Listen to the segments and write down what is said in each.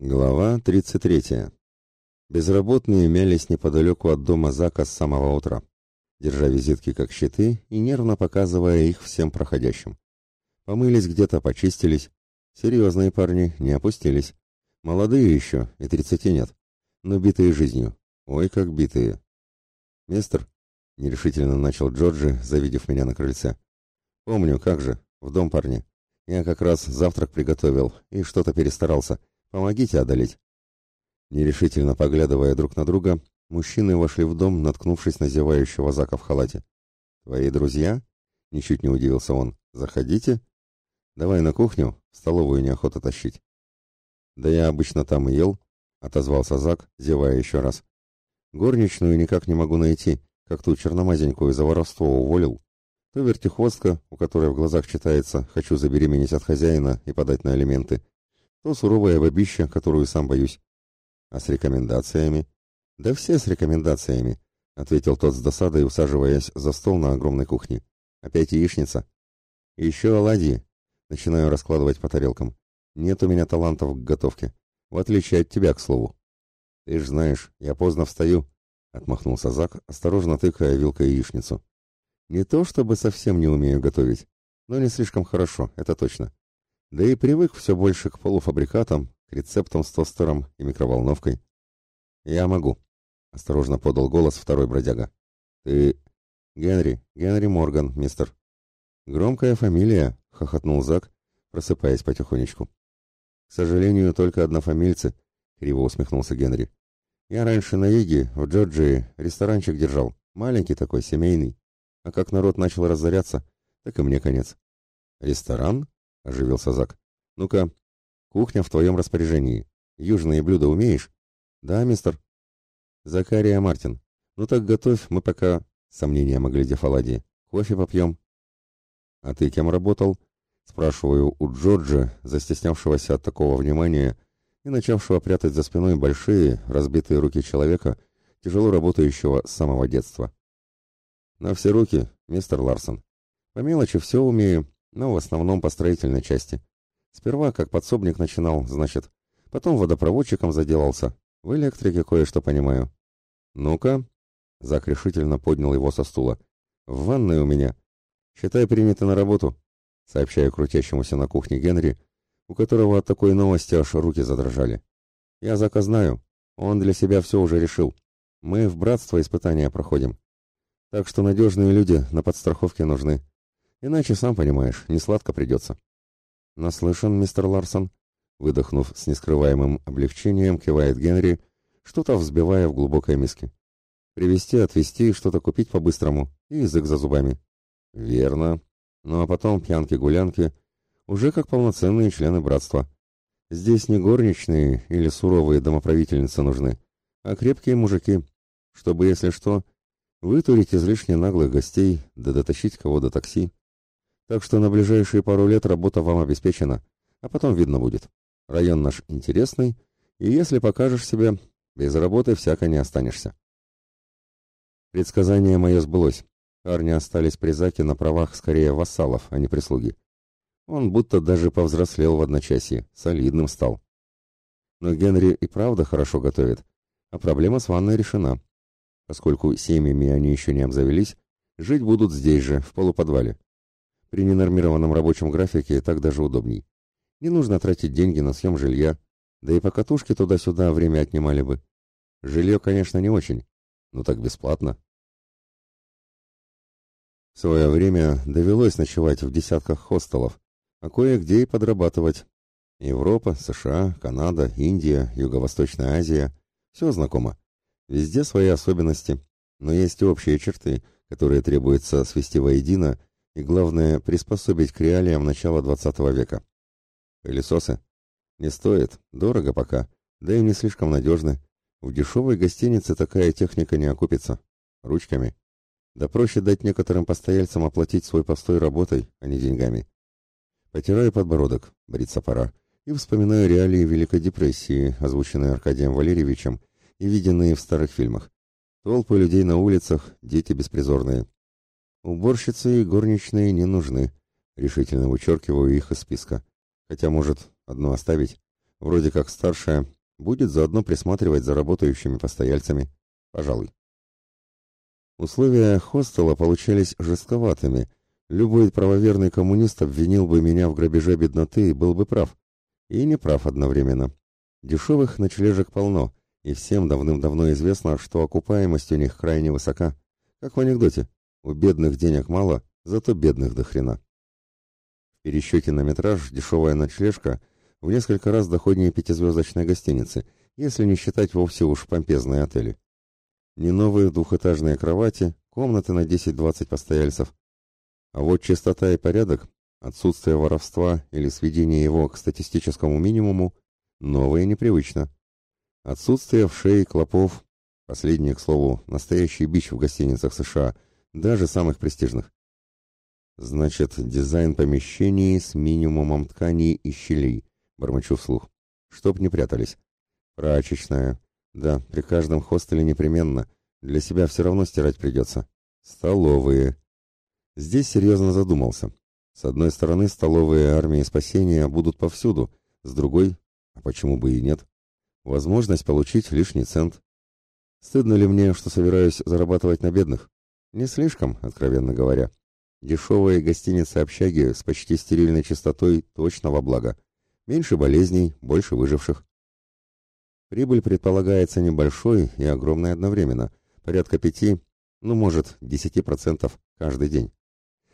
Глава 33. Безработные мялись неподалеку от дома Зака с самого утра, держа визитки как щиты и нервно показывая их всем проходящим. Помылись где-то, почистились. Серьезные парни, не опустились. Молодые еще, и тридцати нет, но битые жизнью. Ой, как битые. «Мистер», — нерешительно начал Джорджи, завидев меня на крыльце. «Помню, как же, в дом парни. Я как раз завтрак приготовил и что-то перестарался». Помогите одолеть. Нерешительно поглядывая друг на друга, мужчины вошли в дом, наткнувшись на зевающего Зака в халате. «Твои друзья?» — ничуть не удивился он. «Заходите. Давай на кухню, столовую неохота тащить». «Да я обычно там и ел», — отозвался Зак, зевая еще раз. «Горничную никак не могу найти, как ту черномазенькую за воровство уволил. То вертихвостка, у которой в глазах читается «хочу забеременеть от хозяина и подать на алименты», то суровая бабища, которую сам боюсь. А с рекомендациями? Да все с рекомендациями, ответил тот с досадой, усаживаясь за стол на огромной кухне. Опять яичница. Еще оладьи. Начинаю раскладывать по тарелкам. Нет у меня талантов к готовке. В отличие от тебя, к слову. Ты ж знаешь, я поздно встаю, отмахнулся Зак, осторожно тыкая вилкой яичницу. Не то чтобы совсем не умею готовить, но не слишком хорошо, это точно. Да и привык все больше к полуфабрикатам, к рецептам с тостером и микроволновкой. «Я могу», — осторожно подал голос второй бродяга. «Ты...» «Генри, Генри Морган, мистер». «Громкая фамилия», — хохотнул Зак, просыпаясь потихонечку. «К сожалению, только однофамильцы», — криво усмехнулся Генри. «Я раньше на Юге, в Джорджии, ресторанчик держал, маленький такой, семейный. А как народ начал разоряться, так и мне конец». «Ресторан?» — оживился Зак. «Ну-ка, кухня в твоем распоряжении. Южные блюда умеешь?» «Да, мистер». «Закария Мартин. Ну так готовь, мы пока...» Сомнением оглядев оладьи. «Кофе попьем». «А ты кем работал?» Спрашиваю у Джорджа, застеснявшегося от такого внимания и начавшего прятать за спиной большие, разбитые руки человека, тяжело работающего с самого детства. «На все руки, мистер Ларсон. По мелочи все умею, но в основном по строительной части. Сперва как подсобник начинал, значит, потом водопроводчиком заделался. В электрике кое-что понимаю. Ну-ка, Зак решительно поднял его со стула. В ванной у меня. Считай, принято на работу, сообщаю крутящемуся на кухне Генри, у которого от такой новости аж руки задрожали. Я Зака знаю, он для себя все уже решил. Мы в братство испытания проходим. Так что надежные люди на подстраховке нужны. Иначе, сам понимаешь, не сладко придется. Наслышан, мистер Ларсон. Выдохнув с нескрываемым облегчением, кивает Генри, что-то взбивая в глубокой миске. Привезти, отвезти, что-то купить по-быстрому и язык за зубами. Верно. Ну а потом пьянки-гулянки, уже как полноценные члены братства. Здесь не горничные или суровые домоправительницы нужны, а крепкие мужики, чтобы, если что, вытурить излишне наглых гостей, да дотащить кого до такси. Так что на ближайшие пару лет работа вам обеспечена, а потом видно будет. Район наш интересный, и если покажешь себя, без работы всяко не останешься. Предсказание мое сбылось. Парни остались при Заке на правах скорее вассалов, а не прислуги. Он будто даже повзрослел в одночасье, солидным стал. Но Генри и правда хорошо готовит, а проблема с ванной решена. Поскольку семьями они еще не обзавелись, жить будут здесь же, в полуподвале. При ненормированном рабочем графике так даже удобней. Не нужно тратить деньги на съем жилья, да и по катушке туда-сюда время отнимали бы. Жилье, конечно, не очень, но так бесплатно. В свое время довелось ночевать в десятках хостелов, а кое-где и подрабатывать. Европа, США, Канада, Индия, Юго-Восточная Азия – все знакомо. Везде свои особенности, но есть общие черты, которые требуется свести воедино и, главное, приспособить к реалиям начала XX века. Пылесосы? Не стоит, дорого пока, да и не слишком надежны. В дешевой гостинице такая техника не окупится. Ручками. Да проще дать некоторым постояльцам оплатить свой постой работой, а не деньгами. Потираю подбородок, бриться пора, и вспоминаю реалии Великой депрессии, озвученные Аркадием Валерьевичем и виденные в старых фильмах. Толпы людей на улицах, дети беспризорные. Уборщицы и горничные не нужны. Решительно вычеркиваю их из списка. Хотя, может, одну оставить. Вроде как старшая, будет заодно присматривать за работающими постояльцами. Пожалуй. Условия хостела получались жестковатыми. Любой правоверный коммунист обвинил бы меня в грабеже бедноты и был бы прав. И не прав одновременно. Дешевых ночлежек полно, и всем давным-давно известно, что окупаемость у них крайне высока. Как в анекдоте. У бедных денег мало, зато бедных до хрена. В пересчете на метраж дешевая ночлежка в несколько раз доходнее пятизвездочной гостиницы, если не считать вовсе уж помпезные отели. Не новые двухэтажные кровати, комнаты на 10-20 постояльцев. А вот чистота и порядок, отсутствие воровства или сведение его к статистическому минимуму новое непривычно. Отсутствие вшей, клопов, последнее, к слову, настоящий бич в гостиницах США, даже самых престижных. Значит, дизайн помещений с минимумом тканей и щелей, бормочу вслух, чтоб не прятались. Прачечная, да, при каждом хостеле непременно. Для себя все равно стирать придется. Столовые. Здесь серьезно задумался. С одной стороны, столовые армии спасения будут повсюду, с другой, а почему бы и нет, возможность получить лишний цент. Стыдно ли мне, что собираюсь зарабатывать на бедных? Не слишком, откровенно говоря. Дешевые гостиницы-общаги с почти стерильной чистотой точно во благо. Меньше болезней, больше выживших. Прибыль предполагается небольшой и огромной одновременно, порядка пяти, ну, может, десяти процентов каждый день.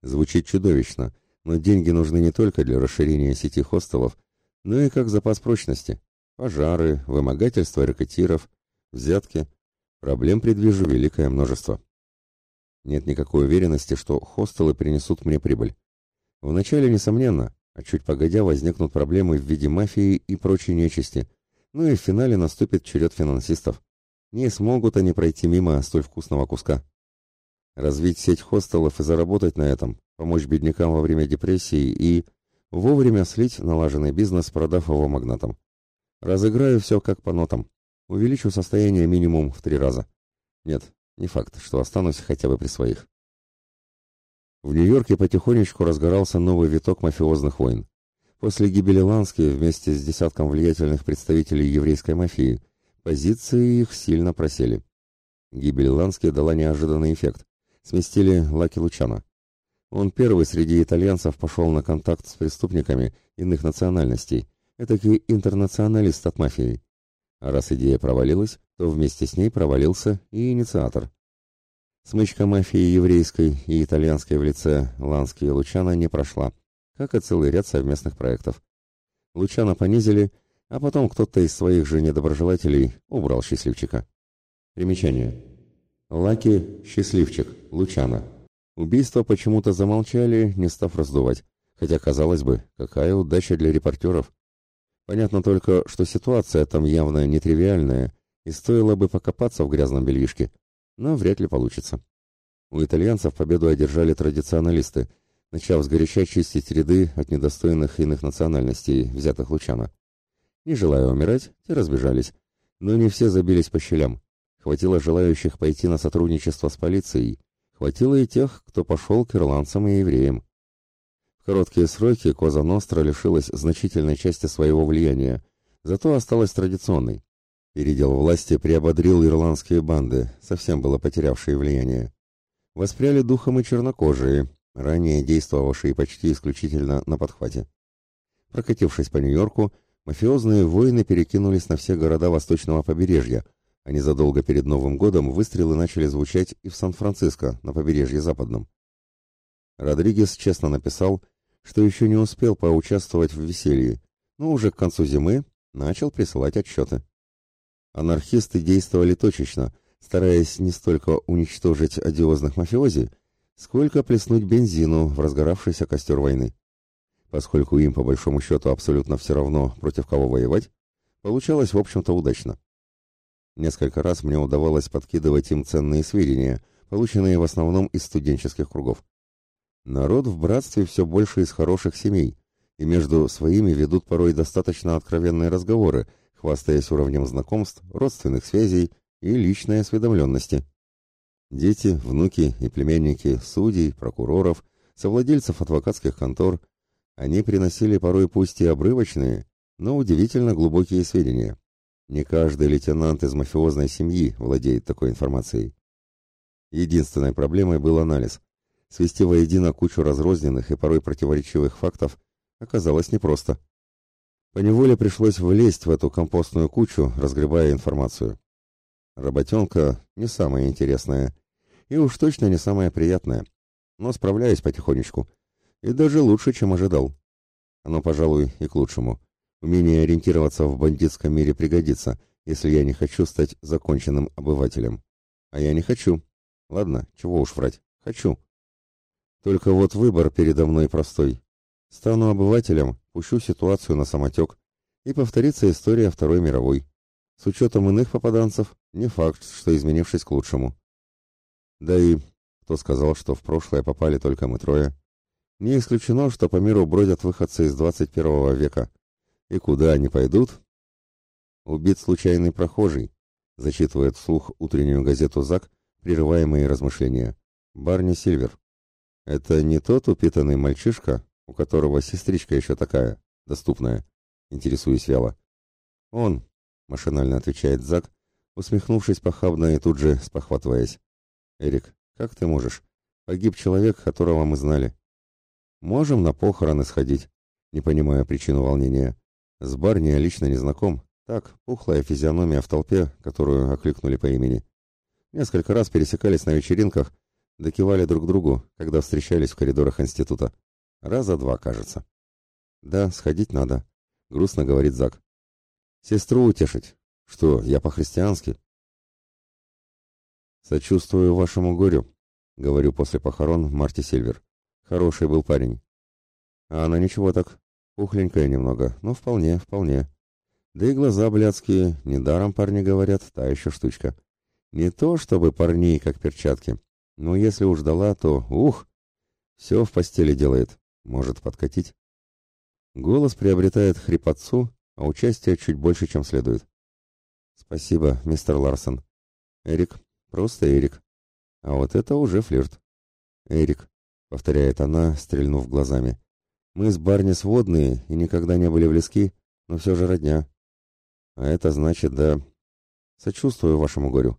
Звучит чудовищно, но деньги нужны не только для расширения сети хостелов, но и как запас прочности. Пожары, вымогательство ракетиров, взятки. Проблем предвижу великое множество. Нет никакой уверенности, что хостелы принесут мне прибыль. Вначале, несомненно, а чуть погодя возникнут проблемы в виде мафии и прочей нечисти – ну и в финале наступит черед финансистов. Не смогут они пройти мимо столь вкусного куска. Развить сеть хостелов и заработать на этом, помочь беднякам во время депрессии и вовремя слить налаженный бизнес, продав его магнатам. Разыграю все как по нотам. Увеличу состояние минимум в три раза. Нет, не факт, что останусь хотя бы при своих. В Нью-Йорке потихонечку разгорался новый виток мафиозных войн. После гибели Лански вместе с десятком влиятельных представителей еврейской мафии позиции их сильно просели. Гибель Лански дала неожиданный эффект. Сместили Лаки Лучана. Он первый среди итальянцев пошел на контакт с преступниками иных национальностей, этакий интернационалист от мафии. А раз идея провалилась, то вместе с ней провалился и инициатор. Смычка мафии еврейской и итальянской в лице Лански и Лучана не прошла как и целый ряд совместных проектов. Лучана понизили, а потом кто-то из своих же недоброжелателей убрал счастливчика. Примечание. Лаки – счастливчик, Лучана. Убийство почему-то замолчали, не став раздувать. Хотя, казалось бы, какая удача для репортеров. Понятно только, что ситуация там явно нетривиальная, и стоило бы покопаться в грязном бельишке, но вряд ли получится. У итальянцев победу одержали традиционалисты – начав сгоряча чистить ряды от недостойных иных национальностей, взятых Лучана. Не желая умирать, те разбежались, но не все забились по щелям. Хватило желающих пойти на сотрудничество с полицией, хватило и тех, кто пошел к ирландцам и евреям. В короткие сроки Коза Ностра лишилась значительной части своего влияния, зато осталась традиционной. Передел власти приободрил ирландские банды, совсем было потерявшие влияние. Воспряли духом и чернокожие, ранее действовавшие почти исключительно на подхвате. Прокатившись по Нью-Йорку, мафиозные войны перекинулись на все города восточного побережья, а незадолго перед Новым годом выстрелы начали звучать и в Сан-Франциско, на побережье западном. Родригес честно написал, что еще не успел поучаствовать в веселье, но уже к концу зимы начал присылать отчеты. Анархисты действовали точечно, стараясь не столько уничтожить одиозных мафиози, сколько плеснуть бензину в разгоравшийся костер войны. Поскольку им, по большому счету, абсолютно все равно, против кого воевать, получалось, в общем-то, удачно. Несколько раз мне удавалось подкидывать им ценные сведения, полученные в основном из студенческих кругов. Народ в братстве все больше из хороших семей, и между своими ведут порой достаточно откровенные разговоры, хвастаясь уровнем знакомств, родственных связей и личной осведомленности. Дети, внуки и племянники судей, прокуроров, совладельцев адвокатских контор, они приносили порой пусть и обрывочные, но удивительно глубокие сведения. Не каждый лейтенант из мафиозной семьи владеет такой информацией. Единственной проблемой был анализ. Свести воедино кучу разрозненных и порой противоречивых фактов оказалось непросто. Поневоле пришлось влезть в эту компостную кучу, разгребая информацию. Работенка не самая интересная, и уж точно не самая приятная, но справляюсь потихонечку, и даже лучше, чем ожидал. Оно, пожалуй, и к лучшему. Умение ориентироваться в бандитском мире пригодится, если я не хочу стать законченным обывателем. А я не хочу. Ладно, чего уж врать. Хочу. Только вот выбор передо мной простой. Стану обывателем, пущу ситуацию на самотек, и повторится история Второй мировой. С учетом иных попаданцев, не факт, что изменившись к лучшему. Да и кто сказал, что в прошлое попали только мы трое? Не исключено, что по миру бродят выходцы из 21 века. И куда они пойдут? Убит случайный прохожий, зачитывает вслух утреннюю газету ЗАГ, прерывая мои размышления. Барни Сильвер. Это не тот упитанный мальчишка, у которого сестричка еще такая, доступная, интересуюсь вяло. Он, машинально отвечает Зак, усмехнувшись похабно и тут же спохватываясь. Эрик, как ты можешь? Погиб человек, которого мы знали. Можем на похороны сходить, не понимая причину волнения. С Барни я лично не знаком. Так, пухлая физиономия в толпе, которую окликнули по имени. Несколько раз пересекались на вечеринках, докивали друг другу, когда встречались в коридорах института. Раза два, кажется. Да, сходить надо, грустно говорит Зак. Сестру утешить. Что, я по-христиански? Сочувствую вашему горю, говорю после похорон Марти Сильвер. Хороший был парень. А она ничего так, пухленькая немного, но вполне, вполне. Да и глаза блядские, недаром парни говорят, та еще штучка. Не то чтобы парней, как перчатки, но если уж дала, то, ух, все в постели делает. Может подкатить? Голос приобретает хрипотцу, а участие чуть больше, чем следует. Спасибо, мистер Ларсон. Эрик, просто Эрик. А вот это уже флирт. Эрик, повторяет она, стрельнув глазами. Мы с Барни сводные и никогда не были близки, но все же родня. А это значит, да... Сочувствую вашему горю.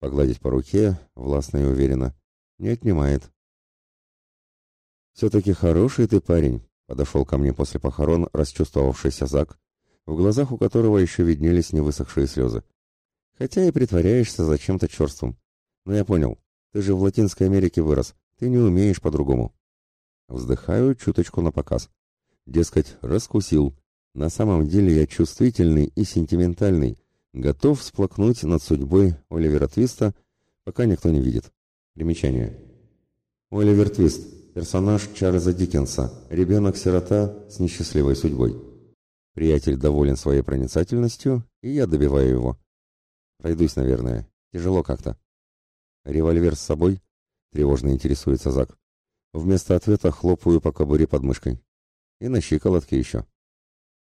Погладить по руке, властно и уверенно, не отнимает. «Все-таки хороший ты парень», — подошел ко мне после похорон расчувствовавшийся Зак, в глазах у которого еще виднелись невысохшие слезы. «Хотя и притворяешься за чем-то черством. Но я понял, ты же в Латинской Америке вырос, ты не умеешь по-другому». Вздыхаю чуточку на показ. Дескать, раскусил. На самом деле я чувствительный и сентиментальный, готов всплакнуть над судьбой Оливера Твиста, пока никто не видит. Примечание. Оливер Твист Персонаж Чарльза Диккенса, ребенок-сирота с несчастливой судьбой. Приятель доволен своей проницательностью, и я добиваю его. Пройдусь, наверное. Тяжело как-то. Револьвер с собой? Тревожно интересуется Зак. Вместо ответа хлопаю по кобуре под мышкой. И на щиколотке еще.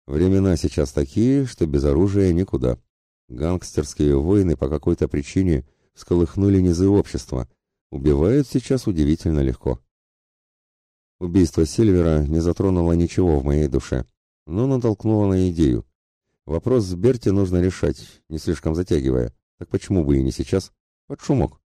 Времена сейчас такие, что без оружия никуда. Гангстерские войны по какой-то причине всколыхнули низы общества. Убивают сейчас удивительно легко. Убийство Сильвера не затронуло ничего в моей душе, но натолкнуло на идею. Вопрос с Берти нужно решать, не слишком затягивая. Так почему бы и не сейчас? Под шумок.